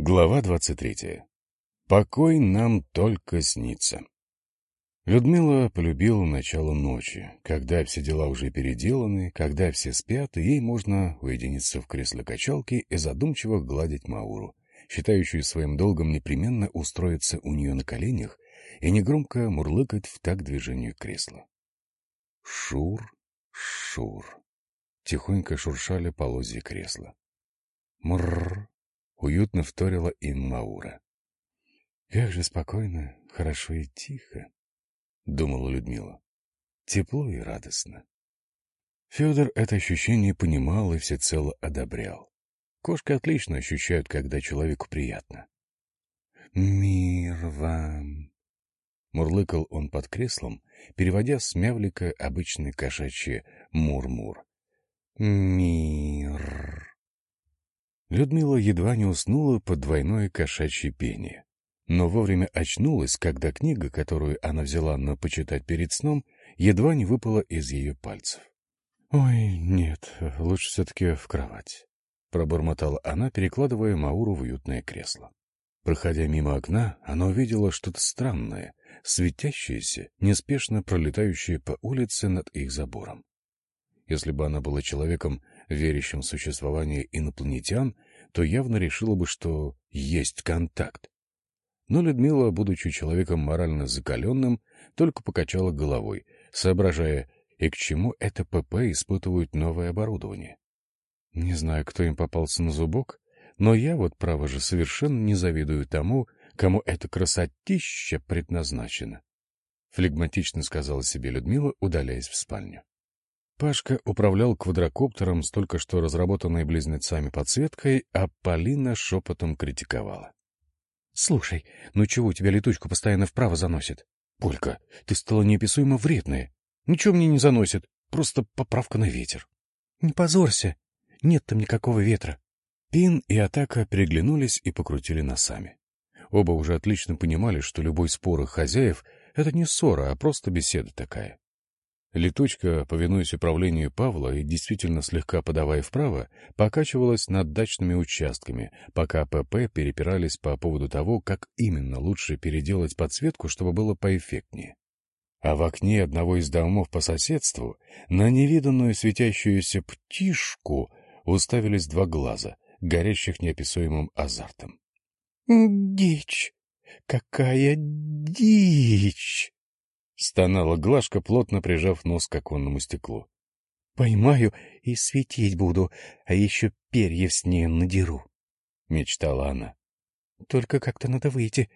Глава 23. Покой нам только снится. Людмила полюбила начало ночи, когда все дела уже переделаны, когда все спят, и ей можно уединиться в кресле качалки и задумчиво гладить Мауру, считающую своим долгом непременно устроиться у нее на коленях и негромко мурлыкать в так движению кресла. Шур, шур. Тихонько шуршали полозья кресла. Мрррр. Уютно вторила им Маура. «Как же спокойно, хорошо и тихо», — думала Людмила. «Тепло и радостно». Федор это ощущение понимал и всецело одобрял. Кошки отлично ощущают, когда человеку приятно. «Мир вам!» Мурлыкал он под креслом, переводя с мявлика обычный кошачье «мур-мур». «Мир!» Людмила едва не уснула под двойное кошачье пение, но вовремя очнулась, когда книга, которую она взяла на почитать перед сном, едва не выпала из ее пальцев. «Ой, нет, лучше все-таки в кровать», — пробормотала она, перекладывая Мауру в уютное кресло. Проходя мимо окна, она увидела что-то странное, светящееся, неспешно пролетающее по улице над их забором. Если бы она была человеком, верящим в существование инопланетян, то явно решила бы, что есть контакт. Но Людмила, будучи человеком морально закаленным, только покачала головой, соображая, и к чему это ПП испытывают новое оборудование. Не знаю, кто им попался на зубок, но я вот, право же, совершенно не завидую тому, кому эта красотища предназначена. Флегматично сказала себе Людмила, удаляясь в спальню. Пашка управлял квадрокоптером с только что разработанной близнецами подсветкой, а Полина шепотом критиковала. — Слушай, ну чего у тебя летучку постоянно вправо заносит? — Полька, ты стала неописуемо вредная. Ничего мне не заносит, просто поправка на ветер. — Не позорься, нет там никакого ветра. Пин и Атака переглянулись и покрутили носами. Оба уже отлично понимали, что любой спор их хозяев — это не ссора, а просто беседа такая. Летучка, повинуясь управлению Павла и действительно слегка подавая вправо, покачивалась над дачными участками, пока ПП перепирались по поводу того, как именно лучше переделать подсветку, чтобы было поэффектнее. А в окне одного из домов по соседству на невиданную светящуюся птишку уставились два глаза, горящих неописуемым азартом. — Дичь! Какая дичь! — стонала Глашка, плотно прижав нос к оконному стеклу. — Поймаю и светить буду, а еще перьев с ней надеру, — мечтала она. — Только как-то надо выйти.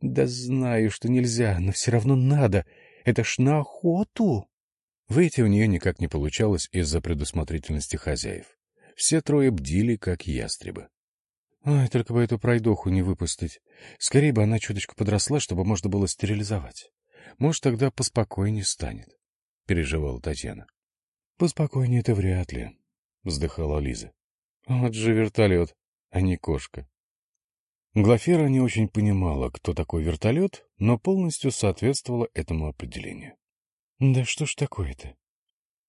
Да знаю, что нельзя, но все равно надо. Это ж на охоту. Выйти у нее никак не получалось из-за предусмотрительности хозяев. Все трое бдили, как ястребы. Ой, только бы эту пройдоху не выпустить. Скорее бы она чуточку подросла, чтобы можно было стерилизовать. Может, тогда поспокойнее станет, — переживала Татьяна. — Поспокойнее это вряд ли, — вздыхала Лиза. — Вот же вертолет, а не кошка. Глафера не очень понимала, кто такой вертолет, но полностью соответствовала этому определению. Да что ж такое-то?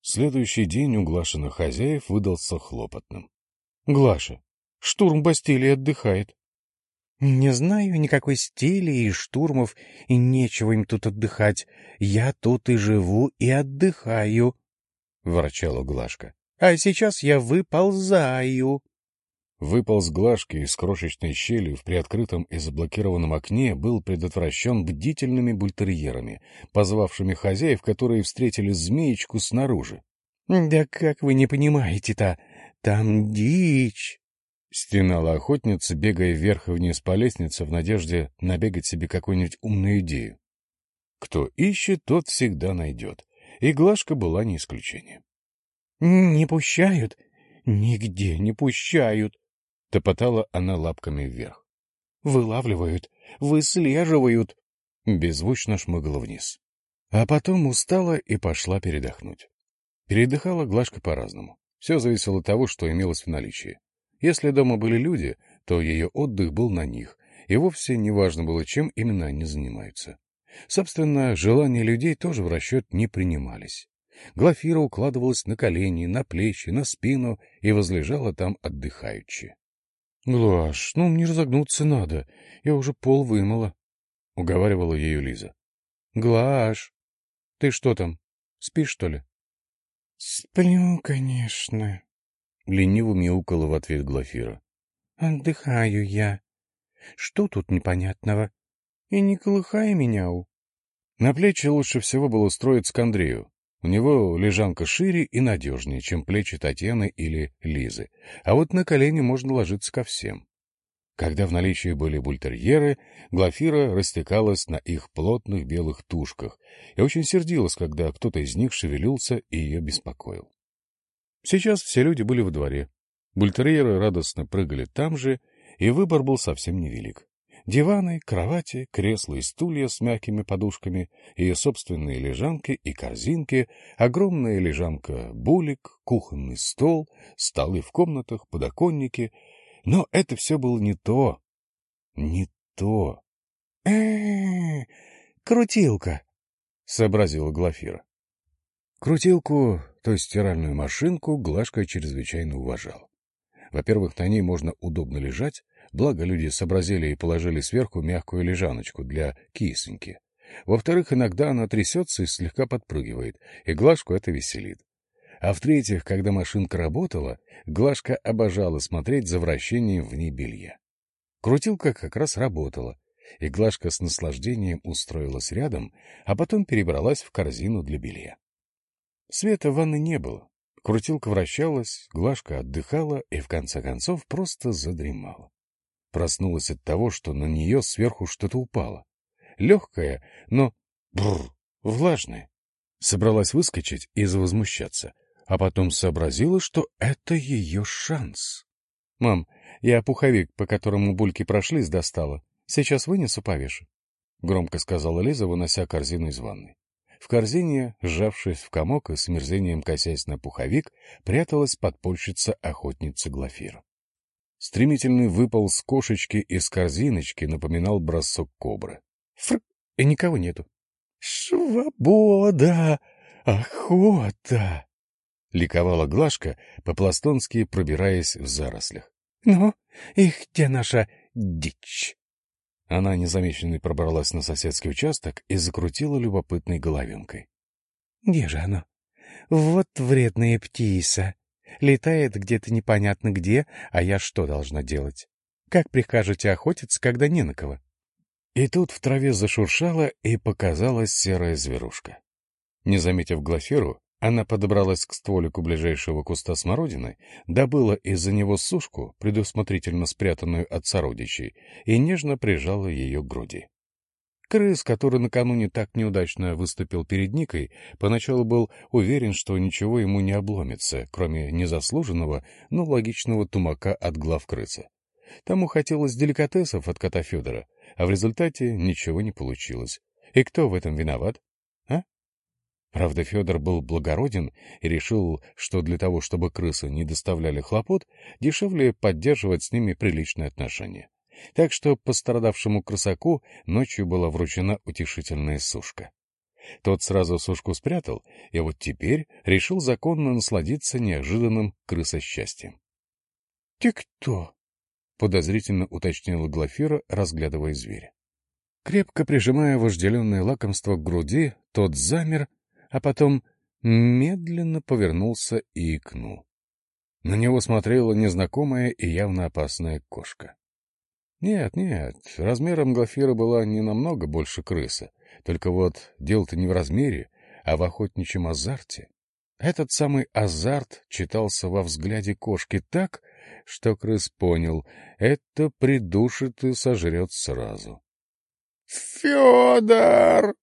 Следующий день у Глашиных хозяев выдался хлопотным. — Глаша, штурм Бастилии отдыхает. «Не знаю никакой стили и штурмов, и нечего им тут отдыхать. Я тут и живу, и отдыхаю», — ворчала Глашка. «А сейчас я выползаю». Выполз Глашки из крошечной щели в приоткрытом и заблокированном окне был предотвращен бдительными бультерьерами, позвавшими хозяев, которые встретили змеечку снаружи. «Да как вы не понимаете-то? Там дичь!» Стенала охотница, бегая вверх и вниз по лестнице в надежде набегать себе какую-нибудь умную идею. Кто ищет, тот всегда найдет. И Глашка была не исключением. — Не пущают? Нигде не пущают! — топотала она лапками вверх. — Вылавливают, выслеживают! Беззвучно шмыгала вниз. А потом устала и пошла передохнуть. Передыхала Глашка по-разному. Все зависело от того, что имелось в наличии. Если дома были люди, то ее отдых был на них, и вовсе не важно было, чем именно они занимаются. Собственно, желания людей тоже в расчет не принимались. Глафира укладывалась на колени, на плечи, на спину и возлежала там отдыхаючи. — Глаш, ну мне разогнуться надо, я уже пол вымыла, — уговаривала ее Лиза. — Глаш, ты что там, спишь, что ли? — Сплю, конечно, — лениво мяукала в ответ Глафира. — Отдыхаю я. Что тут непонятного? И не колыхай меня, у. На плечи лучше всего было строиться к Андрею. У него лежанка шире и надежнее, чем плечи Татьяны или Лизы, а вот на колени можно ложиться ко всем. Когда в наличии были бультерьеры, Глафира растекалась на их плотных белых тушках и очень сердилась, когда кто-то из них шевелился и ее беспокоил. Сейчас все люди были во дворе. Бультерьеры радостно прыгали там же, и выбор был совсем невелик. Диваны, кровати, кресла и стулья с мягкими подушками, ее собственные лежанки и корзинки, огромная лежанка булик, кухонный стол, столы в комнатах, подоконники — но это все было не то. Не то. э э крутилка, — сообразила Глафира. Крутилку, то есть стиральную машинку, Глашка чрезвычайно уважал. Во-первых, на ней можно удобно лежать, благо люди сообразили и положили сверху мягкую лежаночку для кисоньки. Во-вторых, иногда она трясется и слегка подпрыгивает, и Глашку это веселит. А в-третьих, когда машинка работала, Глашка обожала смотреть за вращением в ней белья. Крутилка как раз работала, и Глашка с наслаждением устроилась рядом, а потом перебралась в корзину для белья. Света в ванной не было. Крутилка вращалась, Глашка отдыхала и, в конце концов, просто задремала. Проснулась от того, что на нее сверху что-то упало. Легкое, но... бррр, влажное. Собралась выскочить и завозмущаться, а потом сообразила, что это ее шанс. — Мам, я пуховик, по которому бульки прошлись, достала. Сейчас вынесу, повешу. — громко сказала Лиза, вынося корзину из ванной. В корзине, сжавшись в комок и с мерзением косясь на пуховик, пряталась подпольщица-охотница Глафира. Стремительный выпал с кошечки из корзиночки напоминал бросок кобры. Фрк! И никого нету. «Свобода! Охота!» — ликовала Глашка, по-пластонски пробираясь в зарослях. — Ну, и где наша дичь? Она незамеченной пробралась на соседский участок и закрутила любопытной головенкой. — Где же она? Вот вредная птица. Летает где-то непонятно где, а я что должна делать? Как прикажете охотиться, когда не на кого? И тут в траве зашуршала и показалась серая зверушка. Не заметив Глафиру, она подобралась к стволику ближайшего куста смородины, добыла из-за него сушку, предусмотрительно спрятанную от сородичей, и нежно прижала ее к груди. Крыс, который накануне так неудачно выступил перед Никой, поначалу был уверен, что ничего ему не обломится, кроме незаслуженного, но логичного тумака от глав крысы. Тому хотелось деликатесов от кота Федора, а в результате ничего не получилось. И кто в этом виноват? Правда, Федор был благороден и решил, что для того, чтобы крысы не доставляли хлопот, дешевле поддерживать с ними приличные отношения. Так что пострадавшему крысаку ночью была вручена утешительная сушка. Тот сразу сушку спрятал, и вот теперь решил законно насладиться неожиданным крысосчастьем. — Ты кто? — подозрительно уточнила Глафира, разглядывая зверя. Крепко прижимая вожделенное лакомство к груди, тот замер, а потом медленно повернулся и икнул. На него смотрела незнакомая и явно опасная кошка. Нет, нет, размером Глафира была не намного больше крысы, только вот дело-то не в размере, а в охотничьем азарте. Этот самый азарт читался во взгляде кошки так, что крыс понял — это придушит и сожрет сразу. «Федор!»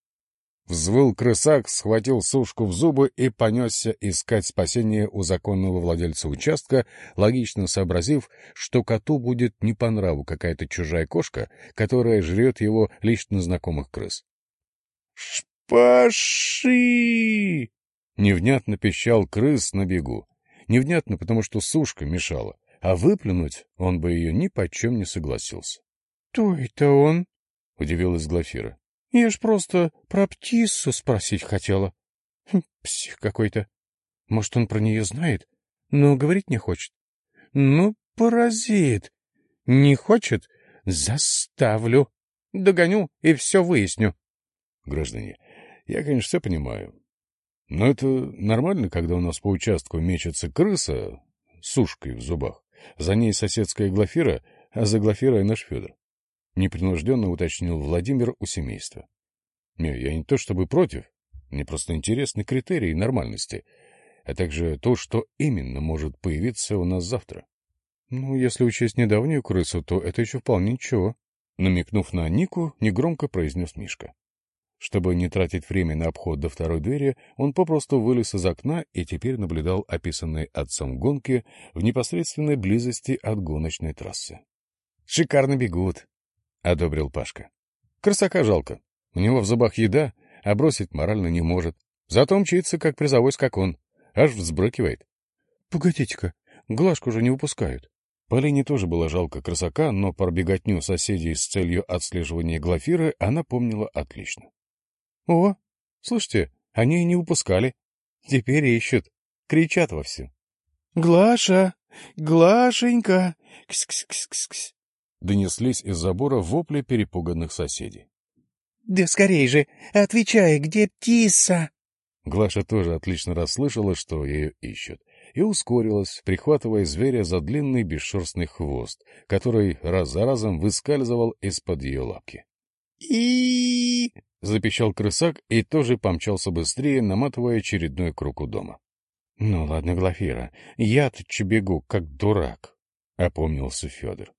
Взвыл крысак, схватил сушку в зубы и понесся искать спасения у законного владельца участка, логично сообразив, что коту будет не по нраву какая-то чужая кошка, которая жрет его лично знакомых крыс. «Шпаши!» — невнятно пищал крыс на бегу. Невнятно, потому что сушка мешала, а выплюнуть он бы ее ни почем не согласился. — Кто это он? — удивилась Глафира. Я ж просто про птицу спросить хотела. Хм, псих какой-то. Может, он про нее знает, но говорить не хочет. Ну, паразит. Не хочет? Заставлю. Догоню и все выясню. Граждане, я, конечно, все понимаю. Но это нормально, когда у нас по участку мечется крыса с ушкой в зубах. За ней соседская Глафира, а за Глафирой наш Федор. Непринужденно уточнил Владимир у семейства. Не, я не то чтобы против, мне просто интересны критерии нормальности, а также то, что именно может появиться у нас завтра. Ну, если учесть недавнюю крысу, то это еще вполне ничего. Намекнув на Нику, негромко произнес Мишка. Чтобы не тратить время на обход до второй двери, он попросту вылез из окна и теперь наблюдал описанные отцом гонки в непосредственной близости от гоночной трассы. — Шикарно бегут, — одобрил Пашка. — Красака жалко. У него в зубах еда, а бросить морально не может. Зато мчится, как призовой скакун. Аж взбрыкивает. — Погодите-ка, Глажку же не выпускают. Полине тоже было жалко красака, но про беготню соседей с целью отслеживания Глафиры она помнила отлично. — О, слушайте, они и не выпускали. Теперь ищут. Кричат вовсю. — Глаша! Глашенька! Кс-кс-кс-кс! Донеслись из забора вопли перепуганных соседей. — Да скорей же! Отвечай, где птица? Глаша тоже отлично расслышала, что ее ищут и ускорилась, прихватывая зверя за длинный бесшерстный хвост, который раз за разом выскальзывал из-под ее лапки. и запищал крысак и тоже помчался быстрее, наматывая очередной круг у дома. — Ну ладно, Глафира, я-то бегу, как дурак, — опомнился Федор.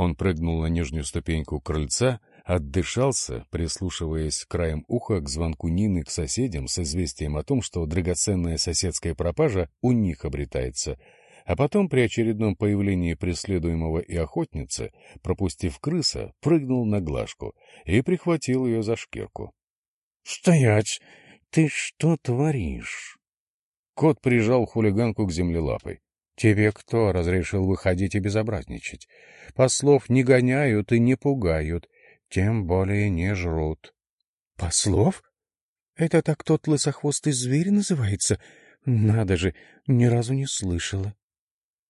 Он прыгнул на нижнюю ступеньку крыльца, Отдышался, прислушиваясь краем уха к звонку Нины к соседям с известием о том, что драгоценная соседская пропажа у них обретается, а потом при очередном появлении преследуемого и охотницы, пропустив крыса, прыгнул на глажку и прихватил ее за шкирку. — Стоять! Ты что творишь? Кот прижал хулиганку к земле лапой. — Тебе кто разрешил выходить и безобразничать? Послов не гоняют и не пугают, тем более не жрут. — Послов? Это так тот лысохвостый зверь называется? Надо же, ни разу не слышала.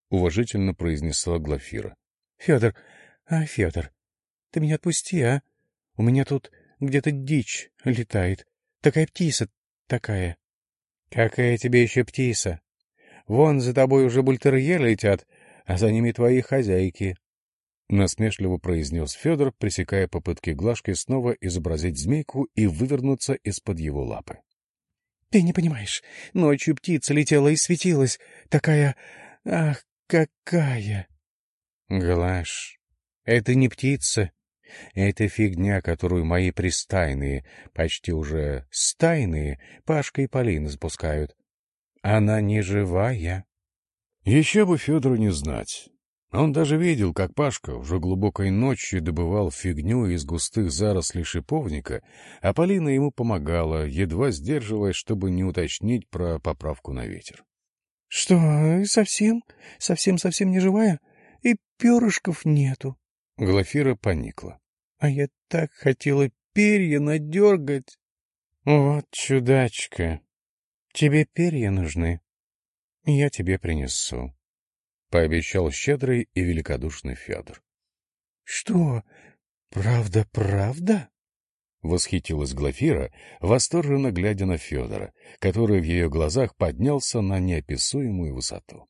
Уважительно произнесла Глафира. — Федор, а, Федор, ты меня отпусти, а? У меня тут где-то дичь летает. Такая птица такая. — Какая тебе еще птица? Вон за тобой уже бультерье летят, а за ними твои хозяйки. — насмешливо произнес Федор, пресекая попытки Глашки снова изобразить змейку и вывернуться из-под его лапы. — Ты не понимаешь, ночью птица летела и светилась. Такая... Ах, какая! — Глаш, это не птица. Это фигня, которую мои пристайные, почти уже стайные, Пашка и Полина запускают. Она не живая. — Еще бы Федору не знать. Он даже видел, как Пашка уже глубокой ночью добывал фигню из густых зарослей шиповника, а Полина ему помогала, едва сдерживаясь, чтобы не уточнить про поправку на ветер. — Что, совсем? Совсем-совсем не живая? И перышков нету? Глафира поникла. — А я так хотела перья надергать. — Вот чудачка, тебе перья нужны. Я тебе принесу. — пообещал щедрый и великодушный Федор. — Что, правда-правда? — восхитилась Глафира, восторженно глядя на Федора, который в ее глазах поднялся на неописуемую высоту.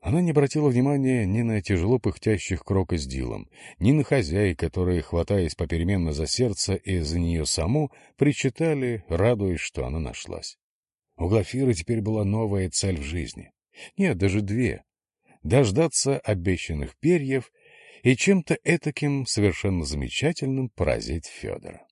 Она не обратила внимания ни на тяжело пыхтящих Крока с Дилом, ни на хозяй, которые, хватаясь попеременно за сердце и за нее саму, причитали, радуясь, что она нашлась. У Глафиры теперь была новая цель в жизни. Нет, даже две дождаться обещанных перьев и чем-то этаким совершенно замечательным поразить Федора.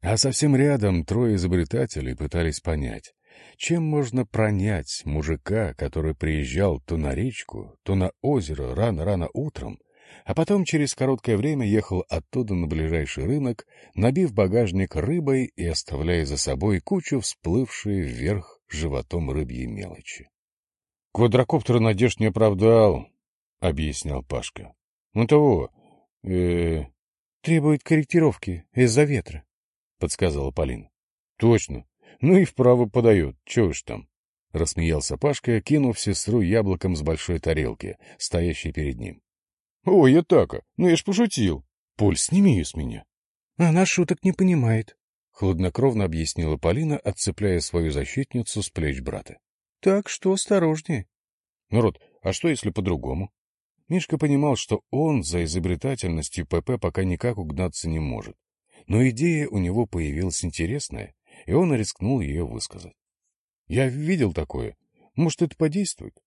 А совсем рядом трое изобретателей пытались понять, чем можно пронять мужика, который приезжал то на речку, то на озеро рано-рано утром, а потом через короткое время ехал оттуда на ближайший рынок, набив багажник рыбой и оставляя за собой кучу всплывшей вверх животом рыбьей мелочи. Квадрокоптер надежд не оправдал, — объяснял Пашка. — Ну того, э, Требует корректировки из-за ветра, — подсказала Полина. — Точно. Ну и вправо подает. Чего ж там? — рассмеялся Пашка, кинув сестру яблоком с большой тарелки, стоящей перед ним. Ой, я така, ну я ж пошутил. Поль, сними ее с меня. Она шуток не понимает, — хладнокровно объяснила Полина, отцепляя свою защитницу с плеч брата. — Так что осторожнее. Народ, а что если по-другому? Мишка понимал, что он за изобретательностью ПП пока никак угнаться не может. Но идея у него появилась интересная, и он рискнул ее высказать. Я видел такое. Может, это подействует?